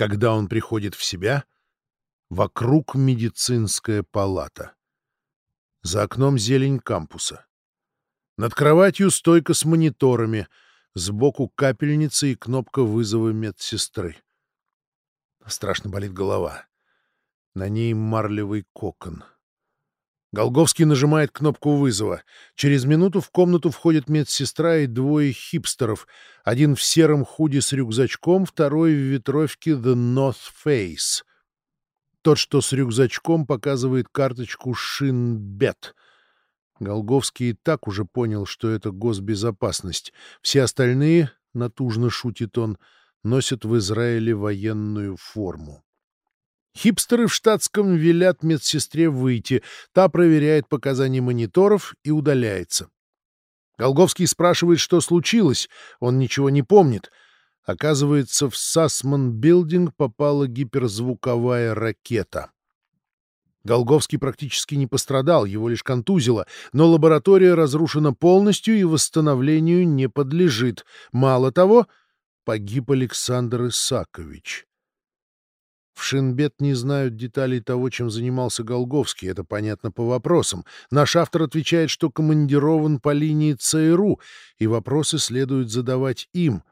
Когда он приходит в себя, вокруг медицинская палата. За окном зелень кампуса. Над кроватью стойка с мониторами, сбоку капельница и кнопка вызова медсестры. Страшно болит голова. На ней марлевый кокон. Голговский нажимает кнопку вызова. Через минуту в комнату входит медсестра и двое хипстеров. Один в сером худи с рюкзачком, второй в ветровке The North Face. Тот, что с рюкзачком, показывает карточку Шинбет. Голговский и так уже понял, что это госбезопасность. Все остальные, натужно шутит он, носят в Израиле военную форму. Хипстеры в штатском велят медсестре выйти. Та проверяет показания мониторов и удаляется. Голговский спрашивает, что случилось. Он ничего не помнит. Оказывается, в Сасман Билдинг попала гиперзвуковая ракета. Голговский практически не пострадал, его лишь контузило, но лаборатория разрушена полностью и восстановлению не подлежит. Мало того, погиб Александр Исакович. В Шинбет не знают деталей того, чем занимался Голговский, это понятно по вопросам. Наш автор отвечает, что командирован по линии ЦРУ, и вопросы следует задавать им.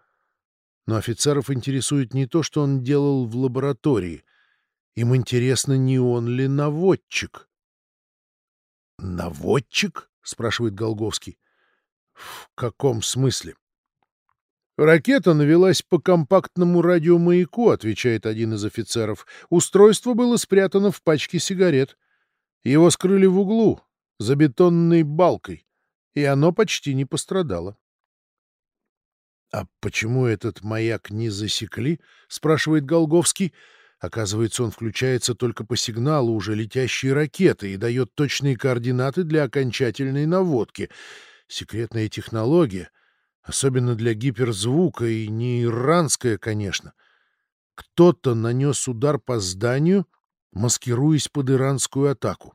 Но офицеров интересует не то, что он делал в лаборатории. Им интересно, не он ли наводчик. «Наводчик?» — спрашивает Голговский. «В каком смысле?» «Ракета навелась по компактному радиомаяку», — отвечает один из офицеров. «Устройство было спрятано в пачке сигарет. Его скрыли в углу, за бетонной балкой, и оно почти не пострадало». «А почему этот маяк не засекли?» — спрашивает Голговский. Оказывается, он включается только по сигналу уже летящей ракеты и дает точные координаты для окончательной наводки. Секретная технология — особенно для гиперзвука, и не иранская, конечно. Кто-то нанес удар по зданию, маскируясь под иранскую атаку.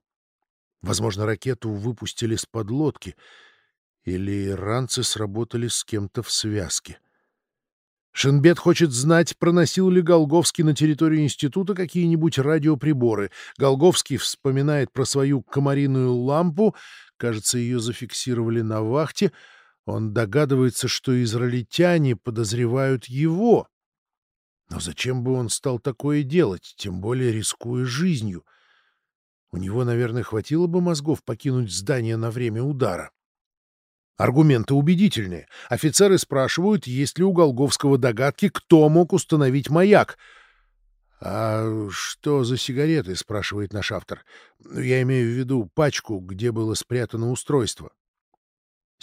Возможно, ракету выпустили с подлодки, или иранцы сработали с кем-то в связке. Шенбет хочет знать, проносил ли Голговский на территории института какие-нибудь радиоприборы. Голговский вспоминает про свою комариную лампу, кажется, ее зафиксировали на вахте — он догадывается, что израильтяне подозревают его. Но зачем бы он стал такое делать, тем более рискуя жизнью? У него, наверное, хватило бы мозгов покинуть здание на время удара. Аргументы убедительные. Офицеры спрашивают, есть ли у Голговского догадки, кто мог установить маяк. «А что за сигареты?» — спрашивает наш автор. «Я имею в виду пачку, где было спрятано устройство».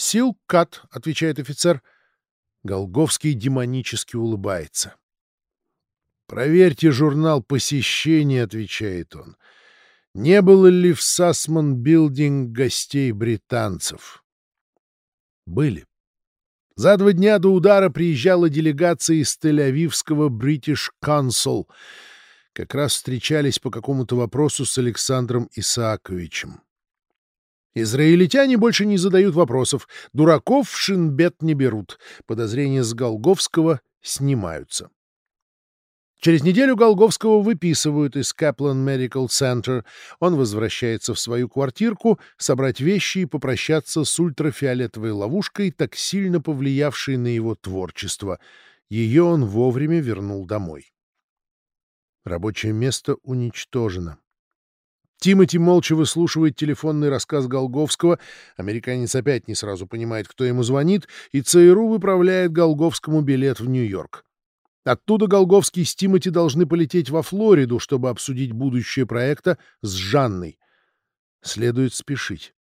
«Силкат», — отвечает офицер. Голговский демонически улыбается. «Проверьте журнал посещений», — отвечает он. «Не было ли в Сасман-билдинг гостей британцев?» Были. За два дня до удара приезжала делегация из Тель-Авивского British Council. Как раз встречались по какому-то вопросу с Александром Исааковичем. Израильтяне больше не задают вопросов. Дураков в шинбет не берут. Подозрения с Голговского снимаются. Через неделю Голговского выписывают из Kaplan Medical Center. Он возвращается в свою квартирку, собрать вещи и попрощаться с ультрафиолетовой ловушкой, так сильно повлиявшей на его творчество. Ее он вовремя вернул домой. Рабочее место уничтожено. Тимати молча выслушивает телефонный рассказ Голговского. Американец опять не сразу понимает, кто ему звонит, и ЦРУ выправляет Голговскому билет в Нью-Йорк. Оттуда Голговский с Тимати должны полететь во Флориду, чтобы обсудить будущее проекта с Жанной. Следует спешить.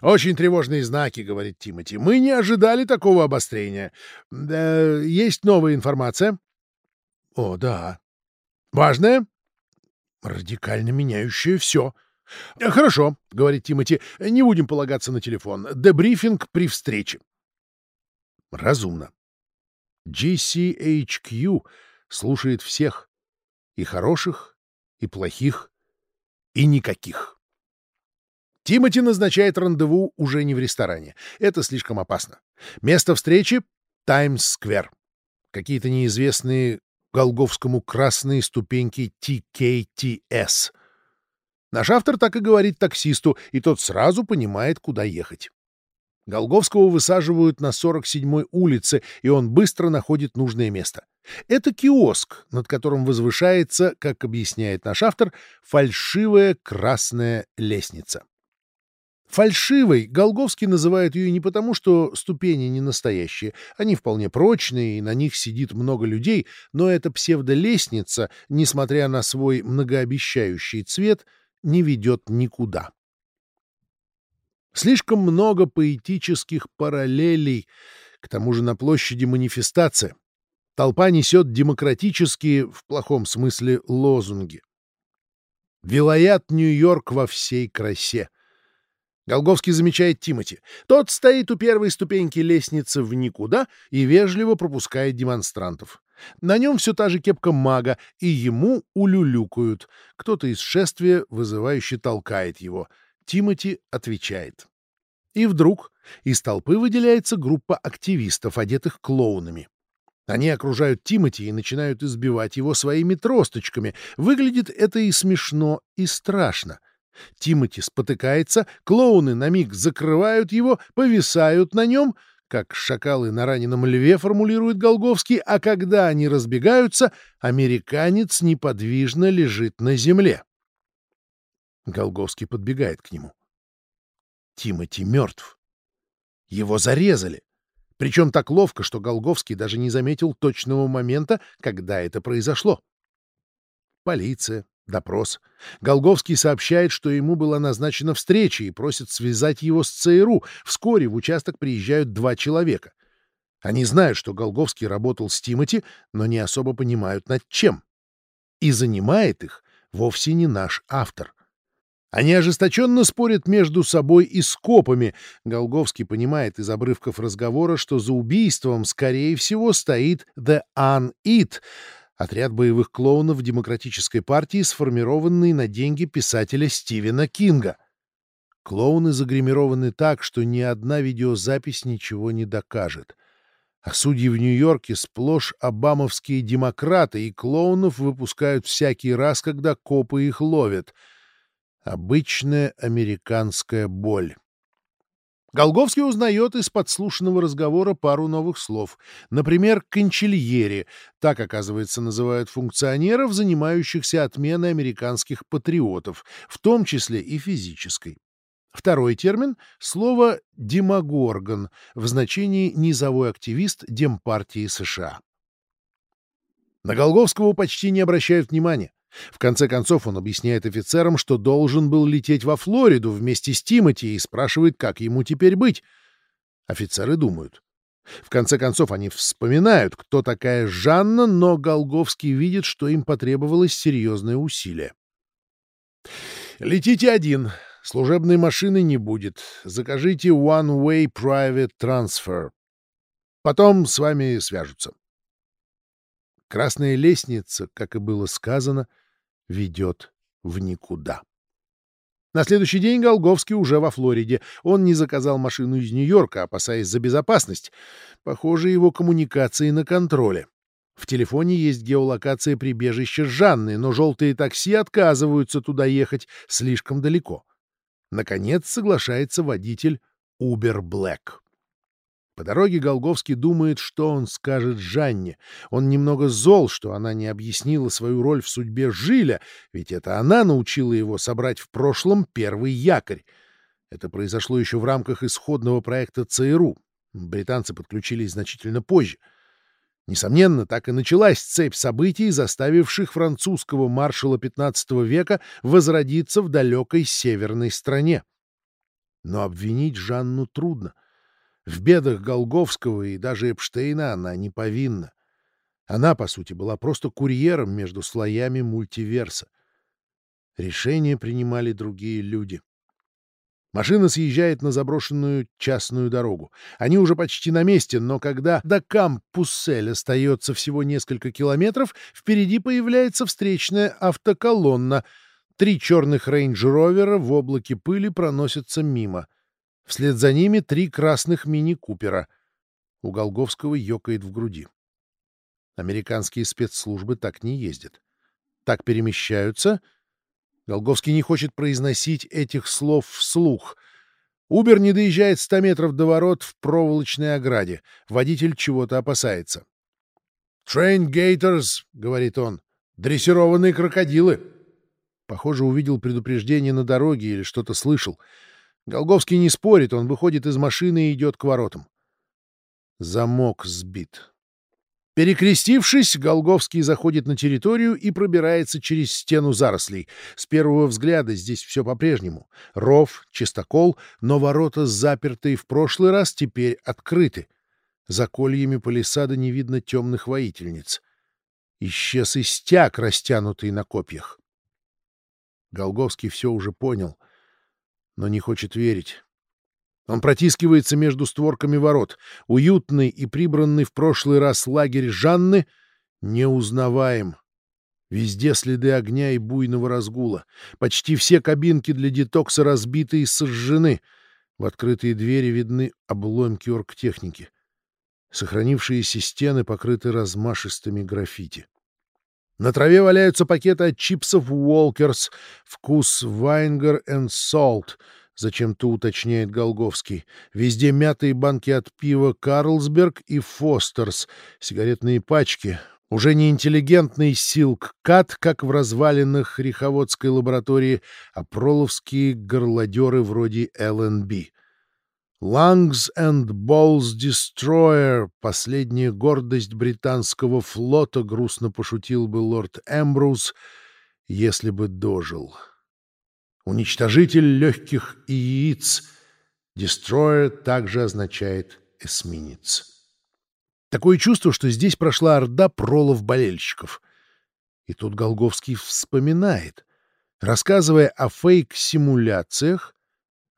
«Очень тревожные знаки», — говорит Тимати. «Мы не ожидали такого обострения. Да, есть новая информация?» «О, да». «Важная?» Радикально меняющее все. «Э, «Хорошо», — говорит Тимати, — «не будем полагаться на телефон. Дебрифинг при встрече». Разумно. GCHQ слушает всех. И хороших, и плохих, и никаких. Тимати назначает рандеву уже не в ресторане. Это слишком опасно. Место встречи — Таймс-сквер. Какие-то неизвестные Голговскому красные ступеньки TKTS. Наш автор так и говорит таксисту, и тот сразу понимает, куда ехать. Голговского высаживают на 47-й улице, и он быстро находит нужное место. Это киоск, над которым возвышается, как объясняет наш автор, фальшивая красная лестница. Фальшивой Голговский называет ее не потому, что ступени не настоящие, они вполне прочные, и на них сидит много людей, но эта псевдолестница, несмотря на свой многообещающий цвет, не ведет никуда. Слишком много поэтических параллелей, к тому же на площади манифестация. Толпа несет демократические, в плохом смысле, лозунги. Вилаят Нью-Йорк во всей красе. Голговский замечает Тимати. Тот стоит у первой ступеньки лестницы в никуда и вежливо пропускает демонстрантов. На нем все та же кепка мага, и ему улюлюкают. Кто-то из шествия вызывающе толкает его. Тимати отвечает. И вдруг из толпы выделяется группа активистов, одетых клоунами. Они окружают Тимати и начинают избивать его своими тросточками. Выглядит это и смешно, и страшно. Тимати спотыкается, клоуны на миг закрывают его, повисают на нем, как шакалы на раненом льве формулирует Голговский, а когда они разбегаются, американец неподвижно лежит на земле. Голговский подбегает к нему. Тимати мертв. Его зарезали. Причем так ловко, что Голговский даже не заметил точного момента, когда это произошло. Полиция, допрос. Голговский сообщает, что ему была назначена встреча и просит связать его с ЦРУ. Вскоре в участок приезжают два человека. Они знают, что Голговский работал с Тимати, но не особо понимают над чем. И занимает их вовсе не наш автор. Они ожесточенно спорят между собой и скопами. Голговский понимает из обрывков разговора, что за убийством, скорее всего, стоит The Un-It, отряд боевых клоунов Демократической партии, сформированный на деньги писателя Стивена Кинга. Клоуны загримированы так, что ни одна видеозапись ничего не докажет. А судьи в Нью-Йорке сплошь обамовские демократы, и клоунов выпускают всякий раз, когда копы их ловят — Обычная американская боль. Голговский узнает из подслушанного разговора пару новых слов. Например, «кончильери» — так, оказывается, называют функционеров, занимающихся отменой американских патриотов, в том числе и физической. Второй термин — слово «демагоргон» в значении «низовой активист Демпартии США». На Голговского почти не обращают внимания. В конце концов он объясняет офицерам, что должен был лететь во Флориду вместе с Тимати и спрашивает, как ему теперь быть. Офицеры думают. В конце концов они вспоминают, кто такая Жанна, но Голговский видит, что им потребовалось серьезное усилие. «Летите один. Служебной машины не будет. Закажите one-way private transfer. Потом с вами свяжутся». Красная лестница, как и было сказано, — ведет в никуда. На следующий день Голговский уже во Флориде. Он не заказал машину из Нью-Йорка, опасаясь за безопасность. Похоже, его коммуникации на контроле. В телефоне есть геолокация прибежища Жанны, но желтые такси отказываются туда ехать слишком далеко. Наконец соглашается водитель Uber Black. По дороге Голговский думает, что он скажет Жанне. Он немного зол, что она не объяснила свою роль в судьбе Жиля, ведь это она научила его собрать в прошлом первый якорь. Это произошло еще в рамках исходного проекта ЦРУ. Британцы подключились значительно позже. Несомненно, так и началась цепь событий, заставивших французского маршала XV века возродиться в далекой северной стране. Но обвинить Жанну трудно — в бедах Голговского и даже Эпштейна она не повинна. Она, по сути, была просто курьером между слоями мультиверса. Решения принимали другие люди. Машина съезжает на заброшенную частную дорогу. Они уже почти на месте, но когда до Кампуссель остается всего несколько километров, впереди появляется встречная автоколонна. Три черных рейндж-ровера в облаке пыли проносятся мимо. Вслед за ними три красных мини-купера. У Голговского ёкает в груди. Американские спецслужбы так не ездят. Так перемещаются. Голговский не хочет произносить этих слов вслух. Убер не доезжает 100 метров до ворот в проволочной ограде. Водитель чего-то опасается. «Train Gators», — говорит он, — «дрессированные крокодилы». Похоже, увидел предупреждение на дороге или что-то слышал. Голговский не спорит, он выходит из машины и идет к воротам. Замок сбит. Перекрестившись, Голговский заходит на территорию и пробирается через стену зарослей. С первого взгляда здесь все по-прежнему. Ров, чистокол, но ворота, запертые в прошлый раз, теперь открыты. За кольями палисада не видно темных воительниц. Исчез и стяг, растянутый на копьях. Голговский все уже понял, но не хочет верить. Он протискивается между створками ворот. Уютный и прибранный в прошлый раз лагерь Жанны неузнаваем. Везде следы огня и буйного разгула. Почти все кабинки для детокса разбиты и сожжены. В открытые двери видны обломки оргтехники. Сохранившиеся стены покрыты размашистыми граффити. На траве валяются пакеты от чипсов Уолкерс, вкус Вайнгер and Salt —— зачем-то уточняет Голговский. Везде мятые банки от пива «Карлсберг» и «Фостерс», сигаретные пачки. Уже не интеллигентный «Силк-Кат», как в развалинах Риховодской лаборатории, а проловские горлодеры вроде «ЛНБ». «Lungs and Balls Destroyer» — последняя гордость британского флота, грустно пошутил бы лорд Эмброуз, если бы дожил. Уничтожитель легких и яиц. Destroyer также означает эсминец. Такое чувство, что здесь прошла орда пролов-болельщиков. И тут Голговский вспоминает. Рассказывая о фейк-симуляциях,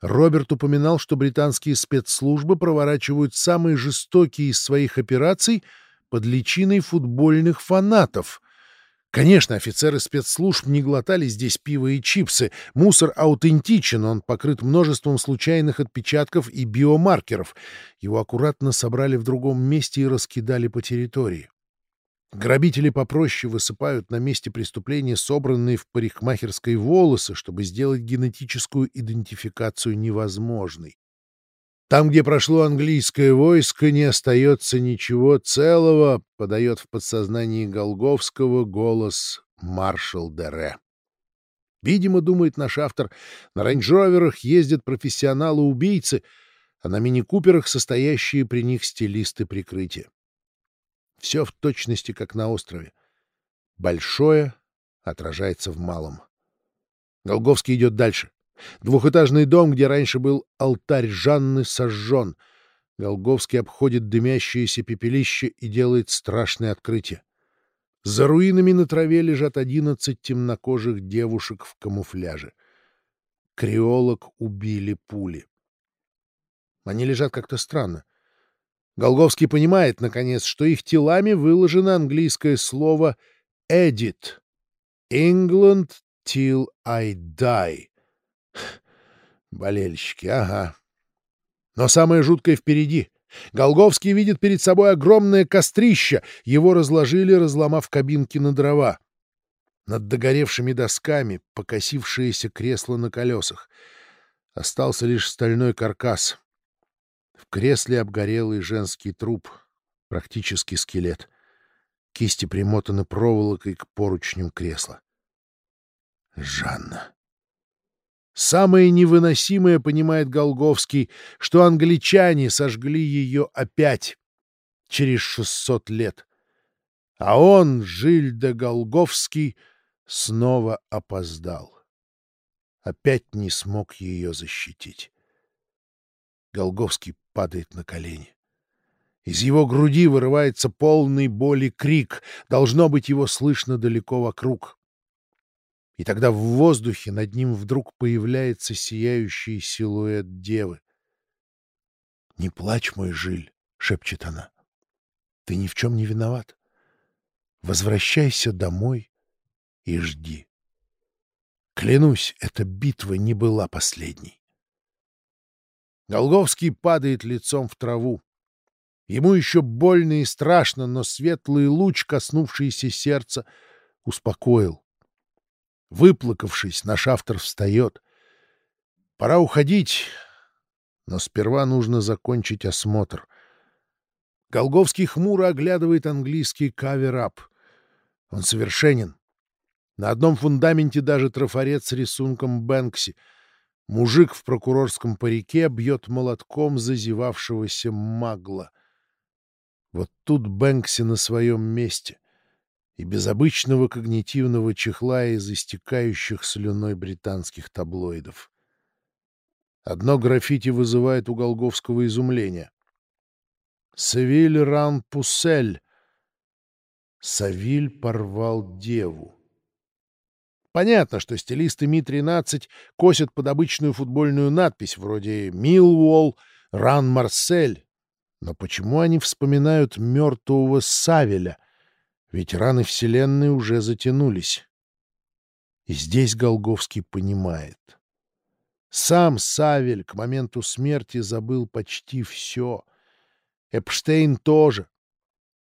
Роберт упоминал, что британские спецслужбы проворачивают самые жестокие из своих операций под личиной футбольных фанатов — Конечно, офицеры спецслужб не глотали здесь пиво и чипсы. Мусор аутентичен, он покрыт множеством случайных отпечатков и биомаркеров. Его аккуратно собрали в другом месте и раскидали по территории. Грабители попроще высыпают на месте преступления собранные в парикмахерской волосы, чтобы сделать генетическую идентификацию невозможной. Там, где прошло английское войско, не остается ничего целого, подает в подсознании Голговского голос маршал Дере. Видимо, думает наш автор, на рейндж-роверах ездят профессионалы-убийцы, а на мини-куперах состоящие при них стилисты прикрытия. Все в точности, как на острове. Большое отражается в малом. Голговский идет дальше. Двухэтажный дом, где раньше был алтарь Жанны, сожжен. Голговский обходит дымящееся пепелище и делает страшное открытие. За руинами на траве лежат одиннадцать темнокожих девушек в камуфляже. Креолог убили пули. Они лежат как-то странно. Голговский понимает, наконец, что их телами выложено английское слово «edit» — «England till I die» Болельщики, ага. Но самое жуткое впереди. Голговский видит перед собой огромное кострище. Его разложили, разломав кабинки на дрова. Над догоревшими досками покосившееся кресло на колесах. Остался лишь стальной каркас. В кресле обгорелый женский труп, практически скелет. Кисти примотаны проволокой к поручням кресла. Жанна. Самое невыносимое, понимает Голговский, что англичане сожгли ее опять через шестьсот лет. А он, Жильда Голговский, снова опоздал. Опять не смог ее защитить. Голговский падает на колени. Из его груди вырывается полный боли крик. Должно быть, его слышно далеко вокруг и тогда в воздухе над ним вдруг появляется сияющий силуэт девы. «Не плачь, мой жиль!» — шепчет она. «Ты ни в чем не виноват. Возвращайся домой и жди. Клянусь, эта битва не была последней». Голговский падает лицом в траву. Ему еще больно и страшно, но светлый луч, коснувшийся сердца, успокоил. Выплакавшись, наш автор встает. Пора уходить, но сперва нужно закончить осмотр. Голговский хмуро оглядывает английский cover-up. Он совершенен. На одном фундаменте даже трафарет с рисунком Бэнкси. Мужик в прокурорском парике бьет молотком зазевавшегося магла. Вот тут Бэнкси на своем месте. И без обычного когнитивного чехла из истекающих слюной британских таблоидов. Одно граффити вызывает у Голговского изумление. «Савиль ран пусель». Савиль порвал деву. Понятно, что стилисты Ми-13 косят под обычную футбольную надпись вроде «Милволл», «Ран Марсель». Но почему они вспоминают мертвого Савеля? Ведь раны Вселенной уже затянулись. И здесь Голговский понимает. Сам Савель к моменту смерти забыл почти все. Эпштейн тоже.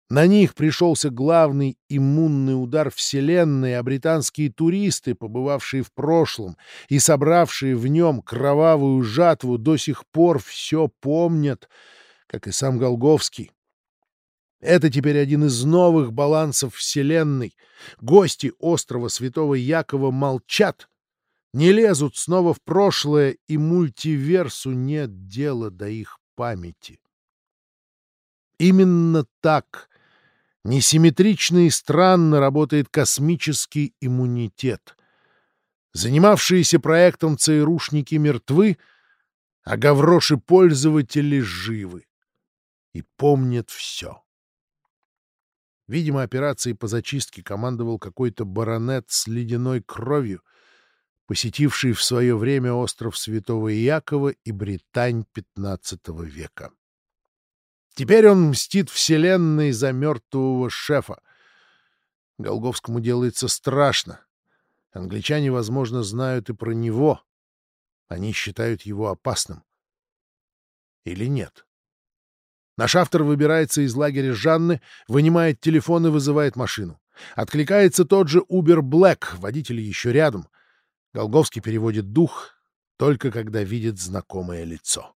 На них пришелся главный иммунный удар Вселенной, а британские туристы, побывавшие в прошлом и собравшие в нем кровавую жатву, до сих пор все помнят, как и сам Голговский. Это теперь один из новых балансов Вселенной. Гости острова Святого Якова молчат, не лезут снова в прошлое, и мультиверсу нет дела до их памяти. Именно так несимметрично и странно работает космический иммунитет. Занимавшиеся проектом ЦРУшники мертвы, а гавроши-пользователи живы и помнят все. Видимо, операцией по зачистке командовал какой-то баронет с ледяной кровью, посетивший в свое время остров Святого Иакова и Британь XV века. Теперь он мстит вселенной за мертвого шефа. Голговскому делается страшно. Англичане, возможно, знают и про него. Они считают его опасным. Или нет? Наш автор выбирается из лагеря Жанны, вынимает телефон и вызывает машину. Откликается тот же Uber Black, водитель еще рядом. Голговский переводит дух, только когда видит знакомое лицо.